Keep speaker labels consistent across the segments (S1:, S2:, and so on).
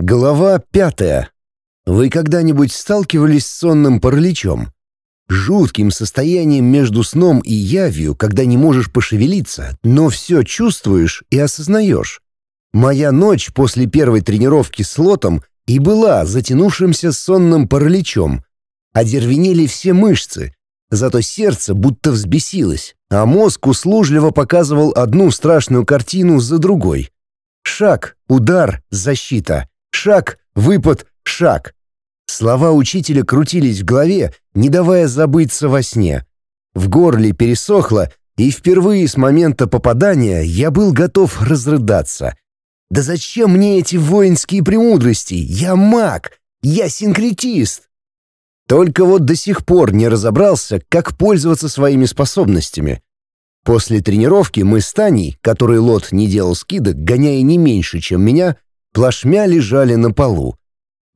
S1: Глава пятая. Вы когда-нибудь сталкивались с сонным параличом? Жутким состоянием между сном и явью, когда не можешь пошевелиться, но все чувствуешь и осознаешь. Моя ночь после первой тренировки с лотом и была затянувшимся сонным параличом. Одервенели все мышцы, зато сердце будто взбесилось, а мозг услужливо показывал одну страшную картину за другой. Шаг, удар, защита — Шаг, выпад, шаг. Слова учителя крутились в голове, не давая забыться во сне. В горле пересохло, и впервые с момента попадания я был готов разрыдаться. «Да зачем мне эти воинские премудрости? Я маг! Я синкретист!» Только вот до сих пор не разобрался, как пользоваться своими способностями. После тренировки мы с Таней, который Лот не делал скидок, гоняя не меньше, чем меня, плашмя лежали на полу.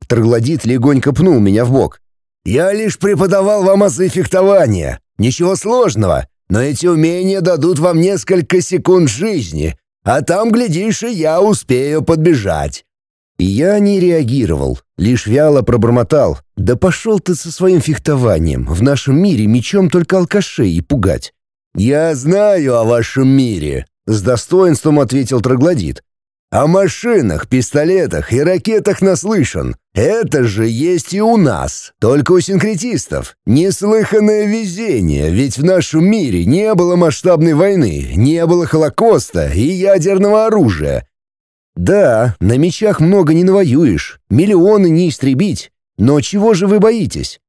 S1: Троглодит легонько пнул меня в бок. «Я лишь преподавал вам азы фехтования. Ничего сложного, но эти умения дадут вам несколько секунд жизни, а там, глядишь, и я успею подбежать». Я не реагировал, лишь вяло пробормотал. «Да пошел ты со своим фехтованием, в нашем мире мечом только алкашей и пугать». «Я знаю о вашем мире», — с достоинством ответил Троглодит. О машинах, пистолетах и ракетах наслышан. Это же есть и у нас, только у синкретистов. Неслыханное везение, ведь в нашем мире не было масштабной войны, не было Холокоста и ядерного оружия. Да, на мечах много не навоюешь, миллионы не истребить. Но чего же вы боитесь?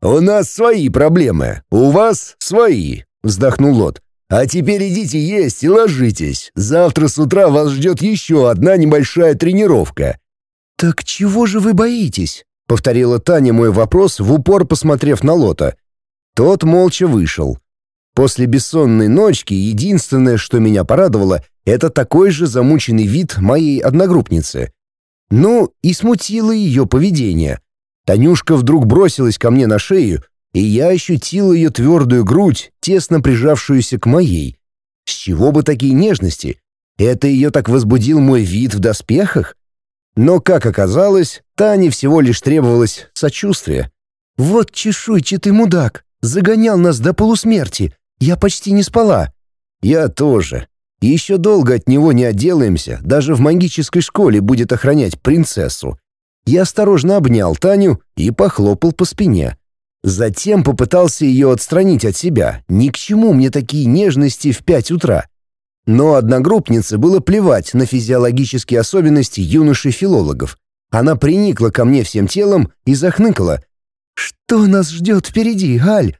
S1: У нас свои проблемы, у вас свои, вздохнул Лот. А теперь идите есть и ложитесь. Завтра с утра вас ждет еще одна небольшая тренировка». «Так чего же вы боитесь?» — повторила Таня мой вопрос, в упор посмотрев на Лота. Тот молча вышел. После бессонной ночки единственное, что меня порадовало, это такой же замученный вид моей одногруппницы. Ну, и смутило ее поведение. Танюшка вдруг бросилась ко мне на шею, и я ощутил ее твердую грудь, тесно прижавшуюся к моей. С чего бы такие нежности? Это ее так возбудил мой вид в доспехах? Но, как оказалось, Тане всего лишь требовалось сочувствие. «Вот чешуйчатый мудак! Загонял нас до полусмерти! Я почти не спала!» «Я тоже. Еще долго от него не отделаемся, даже в магической школе будет охранять принцессу». Я осторожно обнял Таню и похлопал по спине. Затем попытался ее отстранить от себя. Ни к чему мне такие нежности в пять утра. Но одногруппнице было плевать на физиологические особенности юношей-филологов. Она приникла ко мне всем телом и захныкала. «Что нас ждет впереди, Аль?»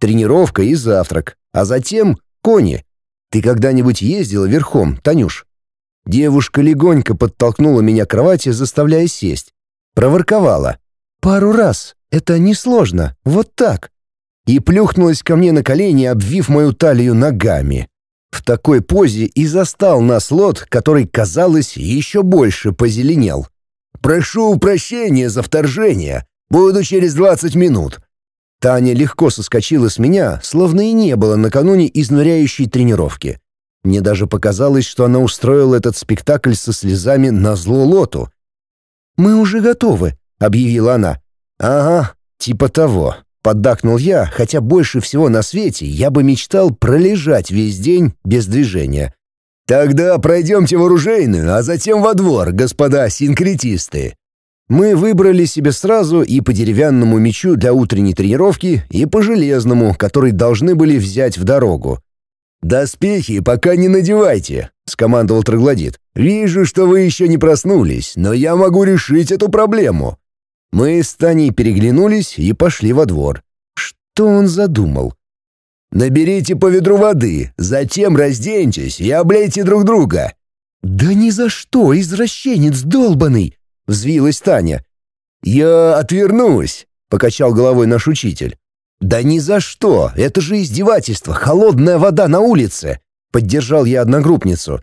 S1: «Тренировка и завтрак, а затем кони. Ты когда-нибудь ездила верхом, Танюш?» Девушка легонько подтолкнула меня к кровати, заставляя сесть. Проворковала. «Пару раз. Это несложно. Вот так». И плюхнулась ко мне на колени, обвив мою талию ногами. В такой позе и застал нас лот, который, казалось, еще больше позеленел. «Прошу прощения за вторжение. Буду через двадцать минут». Таня легко соскочила с меня, словно и не было накануне изнуряющей тренировки. Мне даже показалось, что она устроила этот спектакль со слезами на зло лоту. «Мы уже готовы», — объявила она. «Ага, типа того», — поддакнул я, хотя больше всего на свете я бы мечтал пролежать весь день без движения. «Тогда пройдемте в оружейную, а затем во двор, господа синкретисты». Мы выбрали себе сразу и по деревянному мечу для утренней тренировки, и по железному, который должны были взять в дорогу. «Доспехи пока не надевайте», — скомандовал Троглодит. «Вижу, что вы еще не проснулись, но я могу решить эту проблему. Мы с Таней переглянулись и пошли во двор. Что он задумал? «Наберите по ведру воды, затем разденьтесь и облейте друг друга». «Да ни за что, извращенец долбанный!» — взвилась Таня. «Я отвернусь», — покачал головой наш учитель. «Да ни за что! Это же издевательство! Холодная вода на улице!» — поддержал я одногруппницу.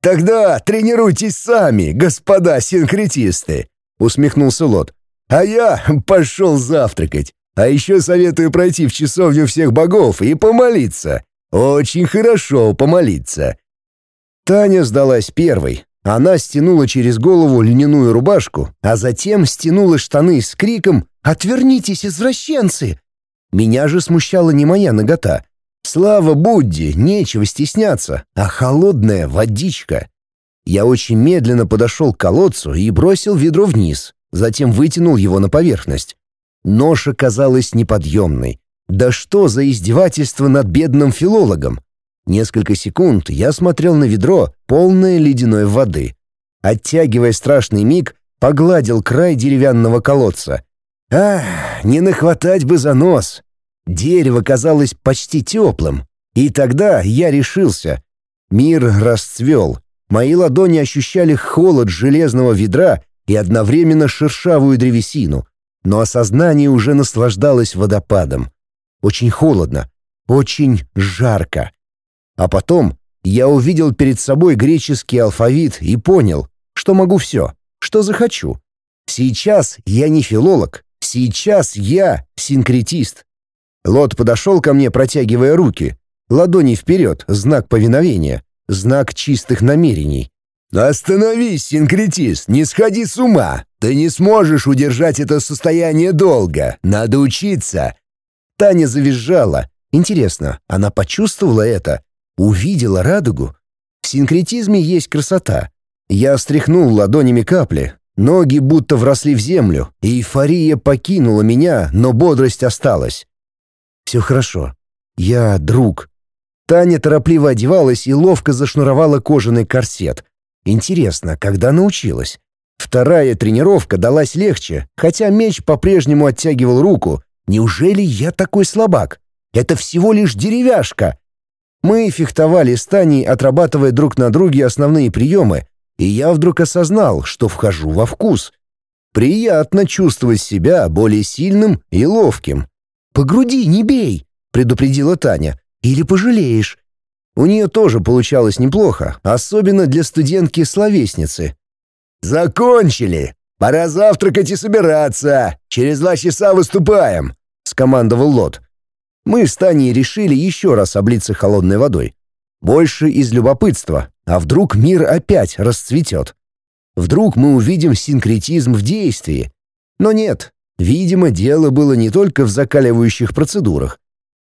S1: «Тогда тренируйтесь сами, господа синкретисты!» — усмехнулся Лот. А я пошел завтракать. А еще советую пройти в часовню всех богов и помолиться. Очень хорошо помолиться. Таня сдалась первой. Она стянула через голову льняную рубашку, а затем стянула штаны с криком «Отвернитесь, извращенцы!». Меня же смущала не моя нагота. Слава Будде, нечего стесняться, а холодная водичка. Я очень медленно подошел к колодцу и бросил ведро вниз, затем вытянул его на поверхность. Ноша казалась неподъемной. Да что за издевательство над бедным филологом? Несколько секунд я смотрел на ведро, полное ледяной воды. Оттягивая страшный миг, погладил край деревянного колодца. Ах, не нахватать бы за нос. Дерево казалось почти теплым. И тогда я решился. Мир расцвел. Мои ладони ощущали холод железного ведра и одновременно шершавую древесину. Но осознание уже наслаждалось водопадом. Очень холодно, очень жарко. А потом я увидел перед собой греческий алфавит и понял, что могу все, что захочу. Сейчас я не филолог, сейчас я синкретист. Лот подошел ко мне, протягивая руки. Ладони вперед, знак повиновения, знак чистых намерений. «Остановись, синкретист, не сходи с ума! Ты не сможешь удержать это состояние долго, надо учиться!» Таня завизжала. Интересно, она почувствовала это? Увидела радугу? В синкретизме есть красота. Я стряхнул ладонями капли. Ноги будто вросли в землю. Эйфория покинула меня, но бодрость осталась. Все хорошо. Я друг. Таня торопливо одевалась и ловко зашнуровала кожаный корсет. Интересно, когда научилась? Вторая тренировка далась легче, хотя меч по-прежнему оттягивал руку. Неужели я такой слабак? Это всего лишь деревяшка. Мы фехтовали с Таней, отрабатывая друг на друге основные приемы, и я вдруг осознал, что вхожу во вкус. Приятно чувствовать себя более сильным и ловким. «По груди не бей!» — предупредила Таня. «Или пожалеешь». У нее тоже получалось неплохо, особенно для студентки-словесницы. «Закончили! Пора завтракать и собираться! Через два часа выступаем!» — скомандовал Лот. Мы с Таней решили еще раз облиться холодной водой. Больше из любопытства, а вдруг мир опять расцветет? Вдруг мы увидим синкретизм в действии? Но нет, видимо, дело было не только в закаливающих процедурах.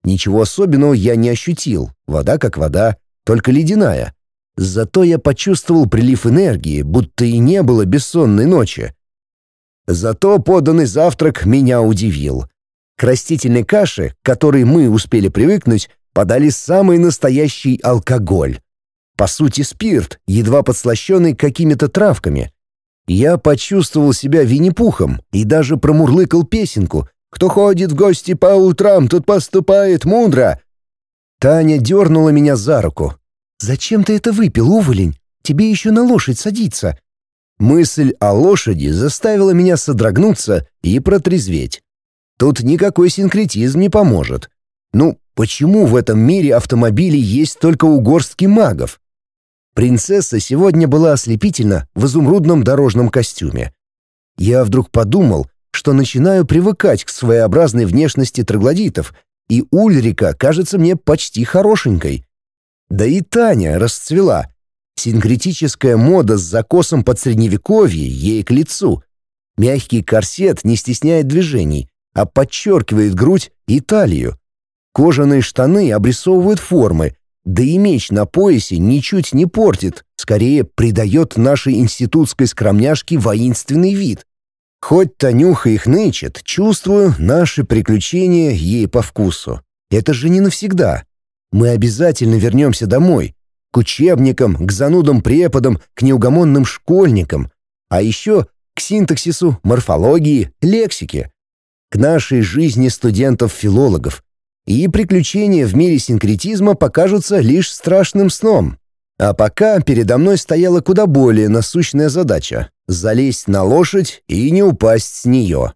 S1: Ничего особенного я не ощутил, вода как вода, только ледяная. Зато я почувствовал прилив энергии, будто и не было бессонной ночи. Зато поданный завтрак меня удивил. К растительной каше, к которой мы успели привыкнуть, подали самый настоящий алкоголь. По сути, спирт, едва подслащенный какими-то травками. Я почувствовал себя Винни-Пухом и даже промурлыкал песенку «Кто ходит в гости по утрам, тот поступает мудро». Таня дернула меня за руку. «Зачем ты это выпил, уволень? Тебе еще на лошадь садиться». Мысль о лошади заставила меня содрогнуться и протрезветь. Тут никакой синкретизм не поможет. Ну, почему в этом мире автомобилей есть только у горстки магов? Принцесса сегодня была ослепительна в изумрудном дорожном костюме. Я вдруг подумал, что начинаю привыкать к своеобразной внешности троглодитов, и Ульрика кажется мне почти хорошенькой. Да и Таня расцвела. Синкретическая мода с закосом под средневековье ей к лицу. Мягкий корсет не стесняет движений, а подчеркивает грудь и талию. Кожаные штаны обрисовывают формы, да и меч на поясе ничуть не портит, скорее придает нашей институтской скромняшке воинственный вид. Хоть Танюха их нычет, чувствую, наши приключения ей по вкусу. Это же не навсегда. Мы обязательно вернемся домой. К учебникам, к занудам преподам, к неугомонным школьникам. А еще к синтаксису, морфологии, лексике к нашей жизни студентов-филологов, и приключения в мире синкретизма покажутся лишь страшным сном. А пока передо мной стояла куда более насущная задача — залезть на лошадь и не упасть с нее.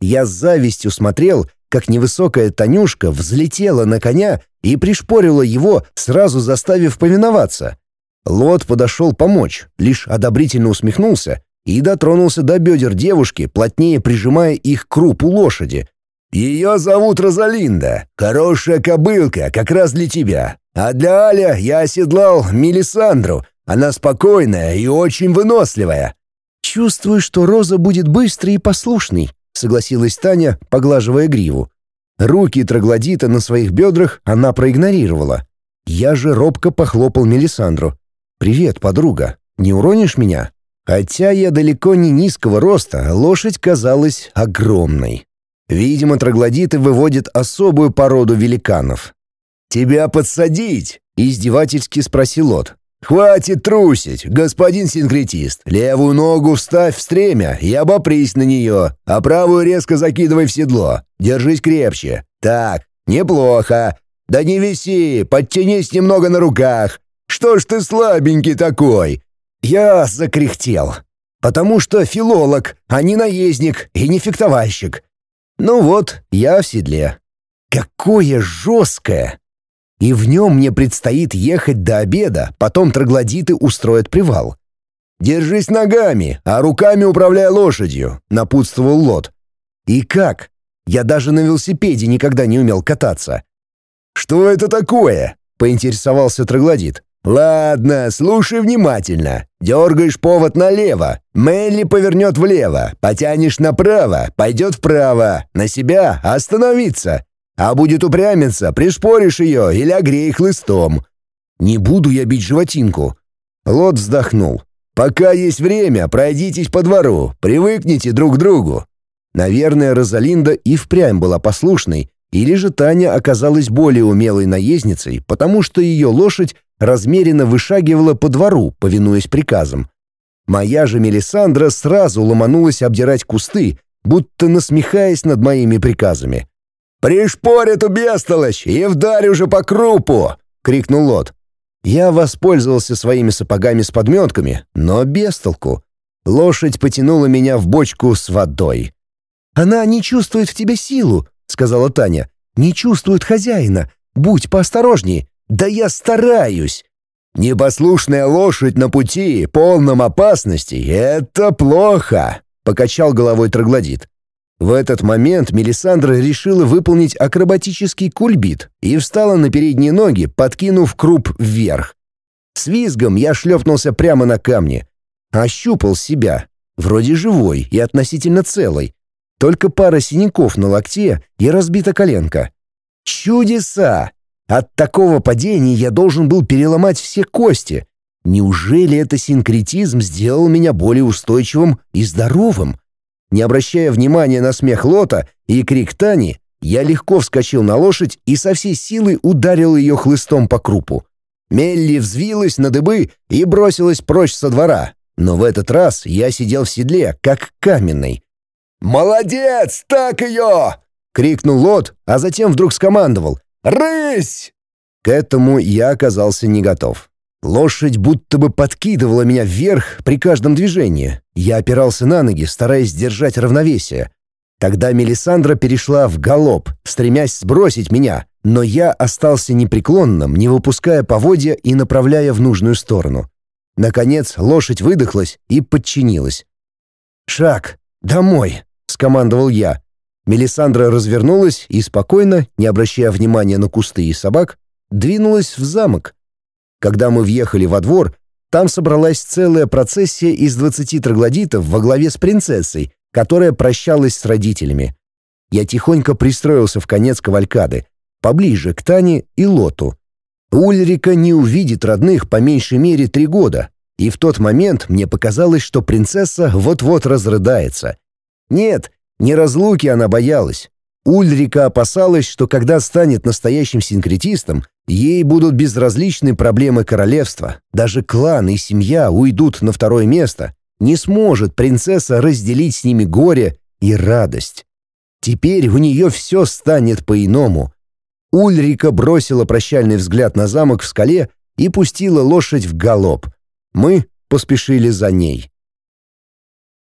S1: Я с завистью смотрел, как невысокая Танюшка взлетела на коня и пришпорила его, сразу заставив повиноваться. Лот подошел помочь, лишь одобрительно усмехнулся и дотронулся до бедер девушки, плотнее прижимая их к крупу лошади. «Ее зовут Розалинда. Хорошая кобылка, как раз для тебя. А для Аля я оседлал Мелисандру. Она спокойная и очень выносливая».
S2: «Чувствую, что Роза будет быстрой и послушной», — согласилась Таня, поглаживая гриву. Руки троглодита на своих бедрах она проигнорировала. Я же робко похлопал Мелисандру. «Привет, подруга. Не уронишь меня?» Хотя я далеко не низкого роста, лошадь казалась огромной. Видимо, троглодиты выводят особую породу великанов. «Тебя подсадить?» — издевательски спросил Лот. «Хватит трусить, господин синкретист. Левую ногу вставь в стремя и обопрись на нее, а правую резко закидывай в седло. Держись крепче. Так, неплохо. Да не виси, подтянись немного на руках. Что ж ты слабенький такой?» Я закряхтел, потому что филолог, а не наездник и не фехтовальщик. Ну вот, я в седле. Какое жесткое! И в нем мне предстоит ехать до обеда, потом троглодиты устроят привал. «Держись ногами, а руками управляй лошадью», — напутствовал Лот. «И как? Я даже на велосипеде никогда не умел кататься». «Что это такое?» — поинтересовался троглодит. «Ладно, слушай внимательно. Дергаешь повод налево, Мелли повернет влево, потянешь направо, пойдет вправо, на себя остановиться. А будет упрямиться, пришпоришь ее или огрей хлыстом. Не буду я бить животинку». Лот вздохнул. «Пока есть время, пройдитесь по двору, привыкните друг к другу». Наверное, Розалинда и впрямь была послушной, или же Таня оказалась более умелой наездницей, потому что ее лошадь размеренно вышагивала по двору, повинуясь приказам. Моя же Мелисандра сразу ломанулась обдирать кусты, будто насмехаясь над моими приказами. «Пришпорь эту бестолочь и вдарь уже по крупу!» — крикнул Лот. Я воспользовался своими сапогами с подметками, но без толку. Лошадь потянула меня в бочку с водой. «Она не чувствует в тебе силу», — сказала Таня. «Не чувствует хозяина. Будь поосторожней. Да я стараюсь. Непослушная лошадь на пути, полном опасности — это плохо, покачал головой троглодит. В этот момент Мелисандра решила выполнить акробатический кульбит и встала на передние ноги, подкинув круп вверх. С визгом я шлепнулся прямо на камни. Ощупал себя. Вроде живой и относительно целый. Только пара синяков на локте и разбита коленка. Чудеса! От такого падения я должен был переломать все кости. Неужели это синкретизм сделал меня более устойчивым и здоровым? Не обращая внимания на смех Лота и крик Тани, я легко вскочил на лошадь и со всей силы ударил ее хлыстом по крупу. Мелли взвилась на дыбы и бросилась прочь со двора. Но в этот раз я сидел в седле, как каменный. «Молодец! Так ее!» — крикнул Лот, а затем вдруг скомандовал. «Рысь!» К этому я оказался не готов. Лошадь будто бы подкидывала меня вверх при каждом движении. Я опирался на ноги, стараясь держать равновесие. Тогда Мелисандра перешла в галоп, стремясь сбросить меня, но я остался непреклонным, не выпуская поводья и направляя в нужную сторону. Наконец лошадь выдохлась и подчинилась. «Шаг! Домой!» — скомандовал я. Мелисандра развернулась и спокойно, не обращая внимания на кусты и собак, двинулась в замок. Когда мы въехали во двор, там собралась целая процессия из двадцати троглодитов во главе с принцессой, которая прощалась с родителями. Я тихонько пристроился в конец кавалькады, поближе к Тане и Лоту. Ульрика не увидит родных по меньшей мере три года, и в тот момент мне показалось, что принцесса вот-вот разрыдается. Нет, не разлуки она боялась. Ульрика опасалась, что когда станет настоящим синкретистом, ей будут безразличны проблемы королевства. Даже клан и семья уйдут на второе место. Не сможет принцесса разделить с ними горе и радость. Теперь у нее все станет по-иному. Ульрика бросила прощальный взгляд на замок в скале и пустила лошадь в галоп. Мы поспешили за ней.